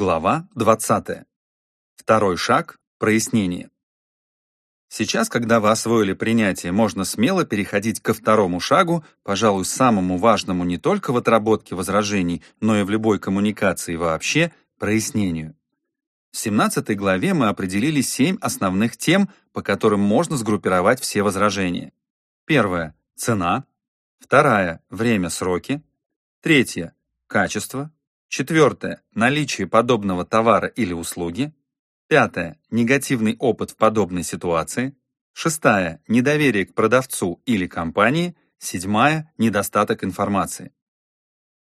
Глава 20. Второй шаг – прояснение. Сейчас, когда вы освоили принятие, можно смело переходить ко второму шагу, пожалуй, самому важному не только в отработке возражений, но и в любой коммуникации вообще – прояснению. В 17 главе мы определили семь основных тем, по которым можно сгруппировать все возражения. Первое – цена. Вторая – время-сроки. Третье – качество. Четвертое – наличие подобного товара или услуги. Пятое – негативный опыт в подобной ситуации. Шестая – недоверие к продавцу или компании. Седьмая – недостаток информации.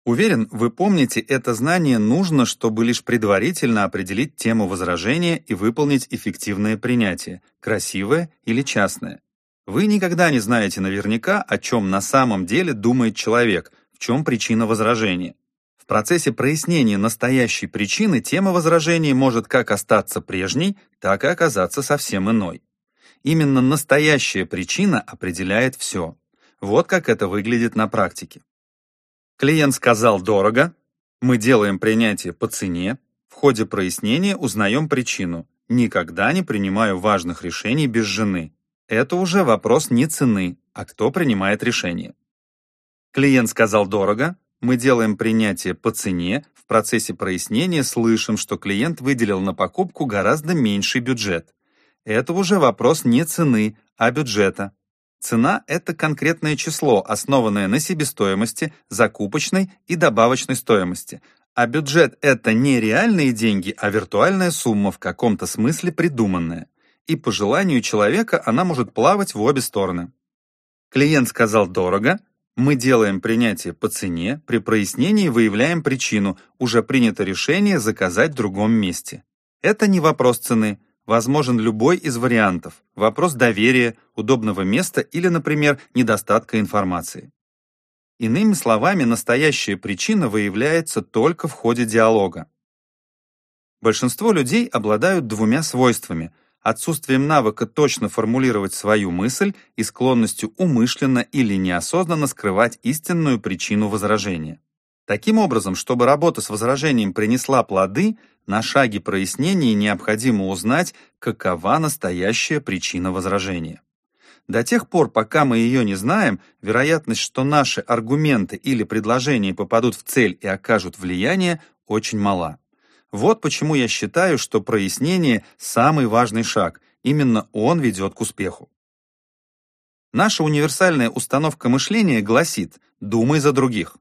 Уверен, вы помните, это знание нужно, чтобы лишь предварительно определить тему возражения и выполнить эффективное принятие, красивое или частное. Вы никогда не знаете наверняка, о чем на самом деле думает человек, в чем причина возражения. В процессе прояснения настоящей причины тема возражений может как остаться прежней, так и оказаться совсем иной. Именно настоящая причина определяет все. Вот как это выглядит на практике. Клиент сказал «дорого», мы делаем принятие по цене, в ходе прояснения узнаем причину. Никогда не принимаю важных решений без жены. Это уже вопрос не цены, а кто принимает решение. Клиент сказал «дорого», мы делаем принятие по цене, в процессе прояснения слышим, что клиент выделил на покупку гораздо меньший бюджет. Это уже вопрос не цены, а бюджета. Цена – это конкретное число, основанное на себестоимости, закупочной и добавочной стоимости. А бюджет – это не реальные деньги, а виртуальная сумма, в каком-то смысле придуманная. И по желанию человека она может плавать в обе стороны. Клиент сказал «дорого», мы делаем принятие по цене, при прояснении выявляем причину, уже принято решение заказать в другом месте. Это не вопрос цены, возможен любой из вариантов, вопрос доверия, удобного места или, например, недостатка информации. Иными словами, настоящая причина выявляется только в ходе диалога. Большинство людей обладают двумя свойствами – отсутствием навыка точно формулировать свою мысль и склонностью умышленно или неосознанно скрывать истинную причину возражения. Таким образом, чтобы работа с возражением принесла плоды, на шаге прояснения необходимо узнать, какова настоящая причина возражения. До тех пор, пока мы ее не знаем, вероятность, что наши аргументы или предложения попадут в цель и окажут влияние, очень мала. Вот почему я считаю, что прояснение – самый важный шаг. Именно он ведет к успеху. Наша универсальная установка мышления гласит «думай за других».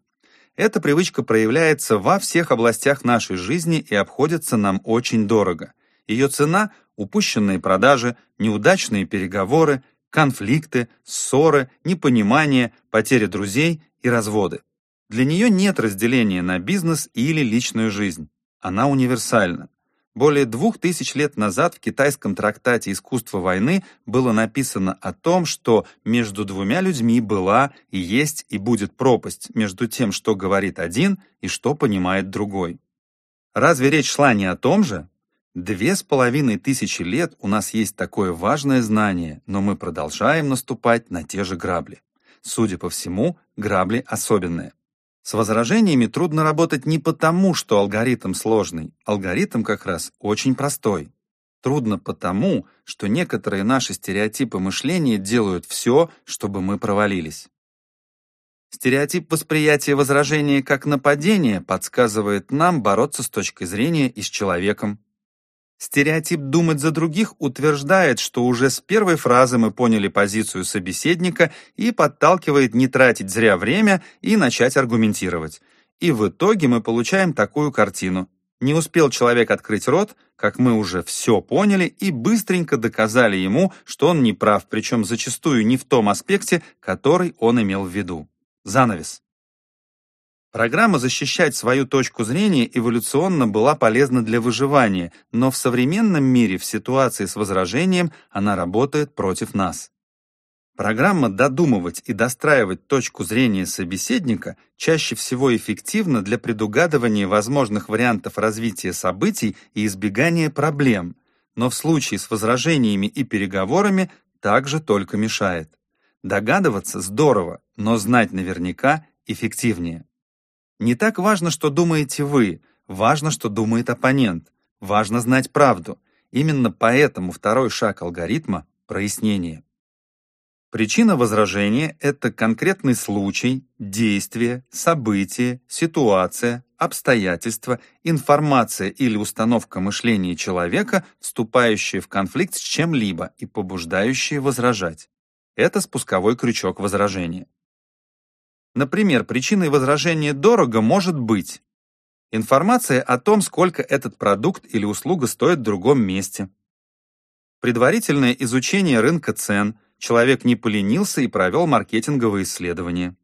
Эта привычка проявляется во всех областях нашей жизни и обходится нам очень дорого. Ее цена – упущенные продажи, неудачные переговоры, конфликты, ссоры, непонимание, потеря друзей и разводы. Для нее нет разделения на бизнес или личную жизнь. Она универсальна. Более двух тысяч лет назад в китайском трактате «Искусство войны» было написано о том, что между двумя людьми была и есть и будет пропасть между тем, что говорит один и что понимает другой. Разве речь шла не о том же? Две с половиной тысячи лет у нас есть такое важное знание, но мы продолжаем наступать на те же грабли. Судя по всему, грабли особенные. С возражениями трудно работать не потому, что алгоритм сложный. Алгоритм как раз очень простой. Трудно потому, что некоторые наши стереотипы мышления делают все, чтобы мы провалились. Стереотип восприятия возражения как нападения подсказывает нам бороться с точки зрения и с человеком. Стереотип «думать за других» утверждает, что уже с первой фразы мы поняли позицию собеседника и подталкивает не тратить зря время и начать аргументировать. И в итоге мы получаем такую картину. Не успел человек открыть рот, как мы уже все поняли и быстренько доказали ему, что он не прав, причем зачастую не в том аспекте, который он имел в виду. Занавес. Программа защищать свою точку зрения эволюционно была полезна для выживания, но в современном мире в ситуации с возражением она работает против нас. Программа додумывать и достраивать точку зрения собеседника чаще всего эффективна для предугадывания возможных вариантов развития событий и избегания проблем, но в случае с возражениями и переговорами также только мешает. Догадываться здорово, но знать наверняка эффективнее. Не так важно, что думаете вы, Важно, что думает оппонент. Важно знать правду. Именно поэтому второй шаг алгоритма – прояснение. Причина возражения – это конкретный случай, действие, событие, ситуация, обстоятельства, информация или установка мышления человека, вступающая в конфликт с чем-либо и побуждающая возражать. Это спусковой крючок возражения. Например, причиной возражения «дорого» может быть информация о том, сколько этот продукт или услуга стоит в другом месте, предварительное изучение рынка цен – человек не поленился и провел маркетинговые исследования.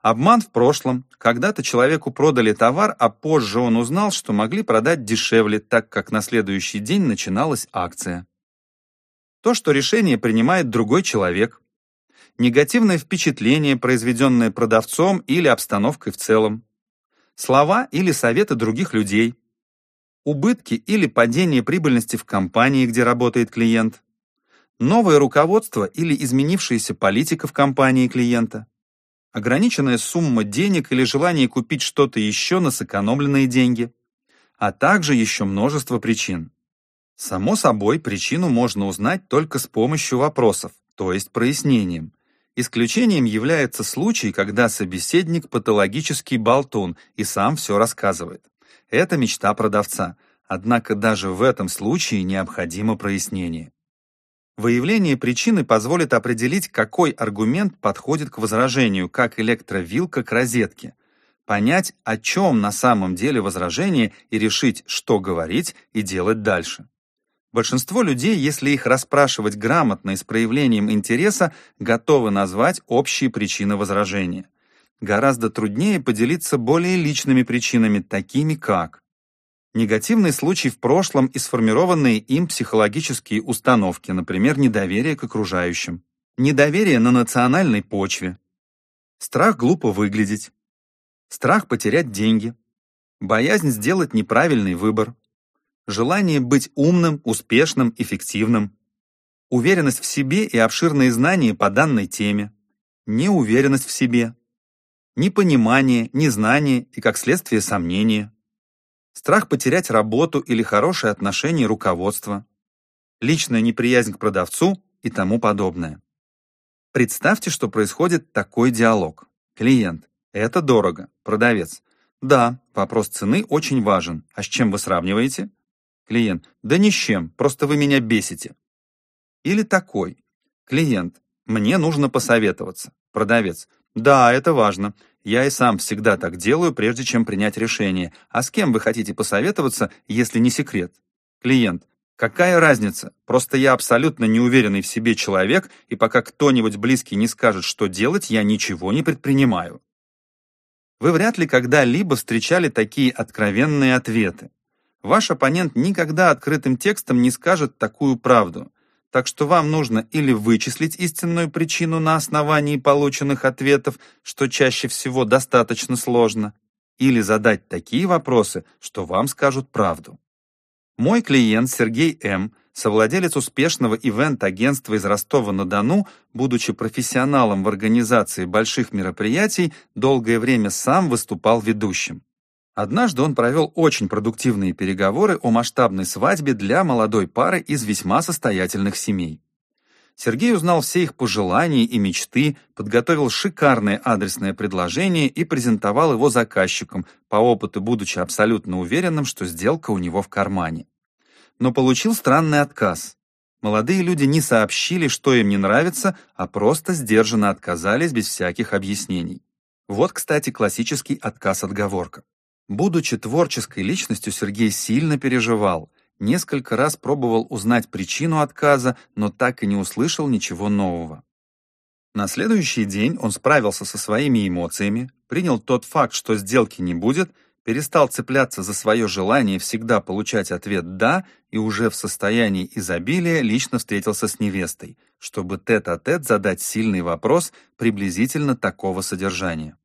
Обман в прошлом. Когда-то человеку продали товар, а позже он узнал, что могли продать дешевле, так как на следующий день начиналась акция. То, что решение принимает другой человек. Негативное впечатление, произведенное продавцом или обстановкой в целом. Слова или советы других людей. Убытки или падение прибыльности в компании, где работает клиент новое руководство или изменившаяся политика в компании клиента, ограниченная сумма денег или желание купить что-то еще на сэкономленные деньги, а также еще множество причин. Само собой, причину можно узнать только с помощью вопросов, то есть прояснением. Исключением является случай, когда собеседник патологический болтун и сам все рассказывает. Это мечта продавца, однако даже в этом случае необходимо прояснение. Выявление причины позволит определить, какой аргумент подходит к возражению, как электровилка к розетке, понять, о чем на самом деле возражение и решить, что говорить и делать дальше. Большинство людей, если их расспрашивать грамотно и с проявлением интереса, готовы назвать общие причины возражения. Гораздо труднее поделиться более личными причинами, такими как Негативный случай в прошлом и сформированные им психологические установки, например, недоверие к окружающим, недоверие на национальной почве, страх глупо выглядеть, страх потерять деньги, боязнь сделать неправильный выбор, желание быть умным, успешным, эффективным, уверенность в себе и обширные знания по данной теме, неуверенность в себе, непонимание, незнание и, как следствие, сомнения, страх потерять работу или хорошие отношения руководства, личная неприязнь к продавцу и тому подобное. Представьте, что происходит такой диалог. Клиент. Это дорого. Продавец. Да, вопрос цены очень важен. А с чем вы сравниваете? Клиент. Да ни с чем, просто вы меня бесите. Или такой. Клиент. Мне нужно посоветоваться. Продавец. Да, это важно. Я и сам всегда так делаю, прежде чем принять решение. А с кем вы хотите посоветоваться, если не секрет? Клиент. Какая разница? Просто я абсолютно неуверенный в себе человек, и пока кто-нибудь близкий не скажет, что делать, я ничего не предпринимаю. Вы вряд ли когда-либо встречали такие откровенные ответы. Ваш оппонент никогда открытым текстом не скажет такую правду. Так что вам нужно или вычислить истинную причину на основании полученных ответов, что чаще всего достаточно сложно, или задать такие вопросы, что вам скажут правду. Мой клиент Сергей М., совладелец успешного ивент-агентства из Ростова-на-Дону, будучи профессионалом в организации больших мероприятий, долгое время сам выступал ведущим. Однажды он провел очень продуктивные переговоры о масштабной свадьбе для молодой пары из весьма состоятельных семей. Сергей узнал все их пожелания и мечты, подготовил шикарное адресное предложение и презентовал его заказчикам, по опыту будучи абсолютно уверенным, что сделка у него в кармане. Но получил странный отказ. Молодые люди не сообщили, что им не нравится, а просто сдержанно отказались без всяких объяснений. Вот, кстати, классический отказ-отговорка. Будучи творческой личностью, Сергей сильно переживал. Несколько раз пробовал узнать причину отказа, но так и не услышал ничего нового. На следующий день он справился со своими эмоциями, принял тот факт, что сделки не будет, перестал цепляться за свое желание всегда получать ответ «да» и уже в состоянии изобилия лично встретился с невестой, чтобы тет-а-тет -тет задать сильный вопрос приблизительно такого содержания.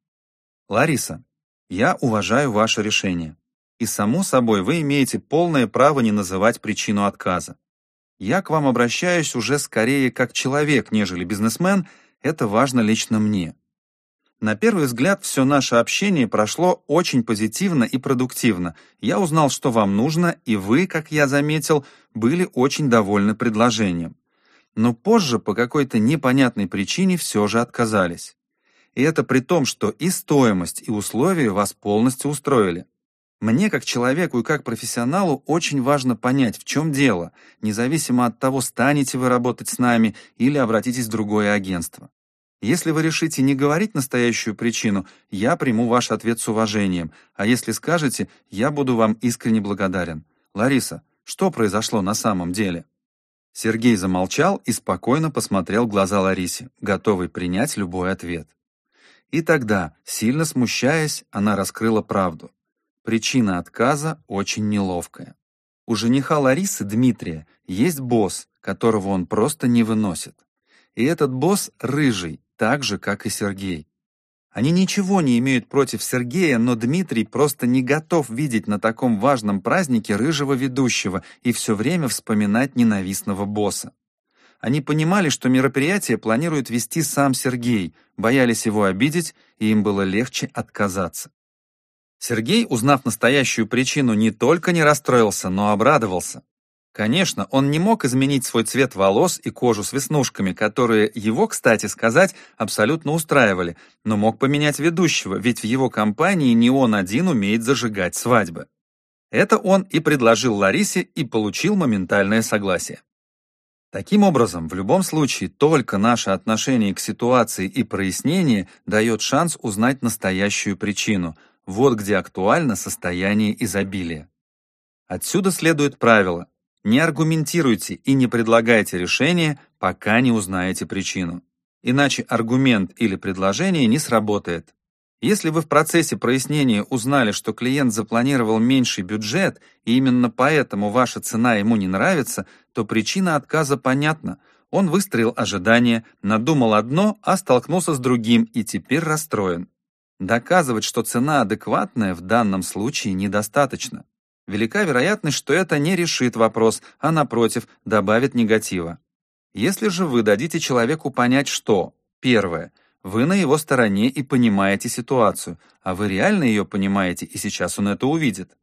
«Лариса, я уважаю ваше решение. И, само собой, вы имеете полное право не называть причину отказа. Я к вам обращаюсь уже скорее как человек, нежели бизнесмен, это важно лично мне. На первый взгляд, все наше общение прошло очень позитивно и продуктивно. Я узнал, что вам нужно, и вы, как я заметил, были очень довольны предложением. Но позже по какой-то непонятной причине все же отказались. И это при том, что и стоимость, и условия вас полностью устроили. Мне, как человеку и как профессионалу, очень важно понять, в чем дело, независимо от того, станете вы работать с нами или обратитесь в другое агентство. Если вы решите не говорить настоящую причину, я приму ваш ответ с уважением, а если скажете, я буду вам искренне благодарен. Лариса, что произошло на самом деле?» Сергей замолчал и спокойно посмотрел в глаза Ларисе, готовый принять любой ответ. И тогда, сильно смущаясь, она раскрыла правду. Причина отказа очень неловкая. У жениха Ларисы, Дмитрия, есть босс, которого он просто не выносит. И этот босс рыжий, так же, как и Сергей. Они ничего не имеют против Сергея, но Дмитрий просто не готов видеть на таком важном празднике рыжего ведущего и все время вспоминать ненавистного босса. Они понимали, что мероприятие планирует вести сам Сергей, боялись его обидеть, и им было легче отказаться. Сергей, узнав настоящую причину, не только не расстроился, но обрадовался. Конечно, он не мог изменить свой цвет волос и кожу с веснушками, которые его, кстати сказать, абсолютно устраивали, но мог поменять ведущего, ведь в его компании не он один умеет зажигать свадьбы. Это он и предложил Ларисе и получил моментальное согласие. Таким образом, в любом случае, только наше отношение к ситуации и прояснение дает шанс узнать настоящую причину. Вот где актуально состояние изобилия. Отсюда следует правило не аргументируйте и не предлагайте решение, пока не узнаете причину. Иначе аргумент или предложение не сработает. Если вы в процессе прояснения узнали, что клиент запланировал меньший бюджет, и именно поэтому ваша цена ему не нравится, то причина отказа понятна. Он выстроил ожидания, надумал одно, а столкнулся с другим и теперь расстроен. Доказывать, что цена адекватная в данном случае недостаточно велика вероятность, что это не решит вопрос, а напротив, добавит негатива. Если же вы дадите человеку понять, что, первое, вы на его стороне и понимаете ситуацию, а вы реально ее понимаете, и сейчас он это увидит.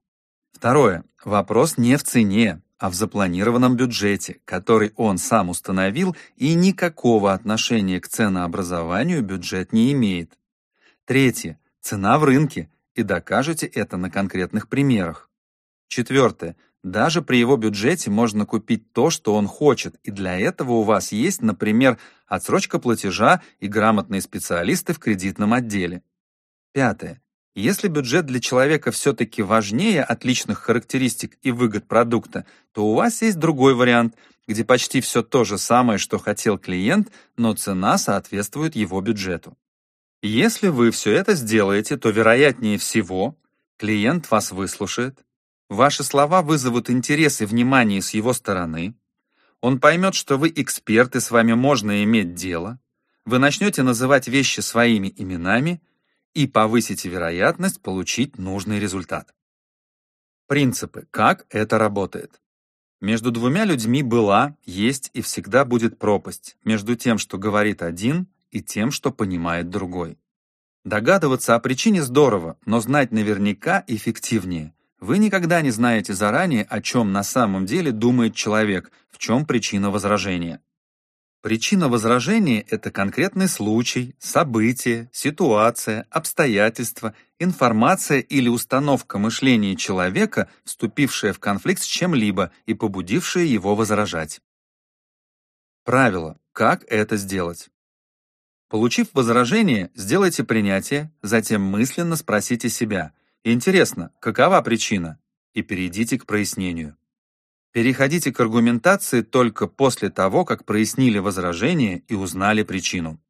Второе. Вопрос не в цене, а в запланированном бюджете, который он сам установил и никакого отношения к ценообразованию бюджет не имеет. Третье. Цена в рынке, и докажете это на конкретных примерах. Четвертое. Даже при его бюджете можно купить то, что он хочет, и для этого у вас есть, например, отсрочка платежа и грамотные специалисты в кредитном отделе. Пятое. Если бюджет для человека все-таки важнее отличных характеристик и выгод продукта, то у вас есть другой вариант, где почти все то же самое, что хотел клиент, но цена соответствует его бюджету. Если вы все это сделаете, то вероятнее всего клиент вас выслушает, Ваши слова вызовут интерес и внимание с его стороны. Он поймет, что вы эксперт и с вами можно иметь дело. Вы начнете называть вещи своими именами и повысите вероятность получить нужный результат. Принципы. Как это работает? Между двумя людьми была, есть и всегда будет пропасть между тем, что говорит один, и тем, что понимает другой. Догадываться о причине здорово, но знать наверняка эффективнее. Вы никогда не знаете заранее, о чем на самом деле думает человек, в чем причина возражения. Причина возражения – это конкретный случай, событие, ситуация, обстоятельства, информация или установка мышления человека, вступившая в конфликт с чем-либо и побудившая его возражать. Правило. Как это сделать? Получив возражение, сделайте принятие, затем мысленно спросите себя – Интересно, какова причина? И перейдите к прояснению. Переходите к аргументации только после того, как прояснили возражение и узнали причину.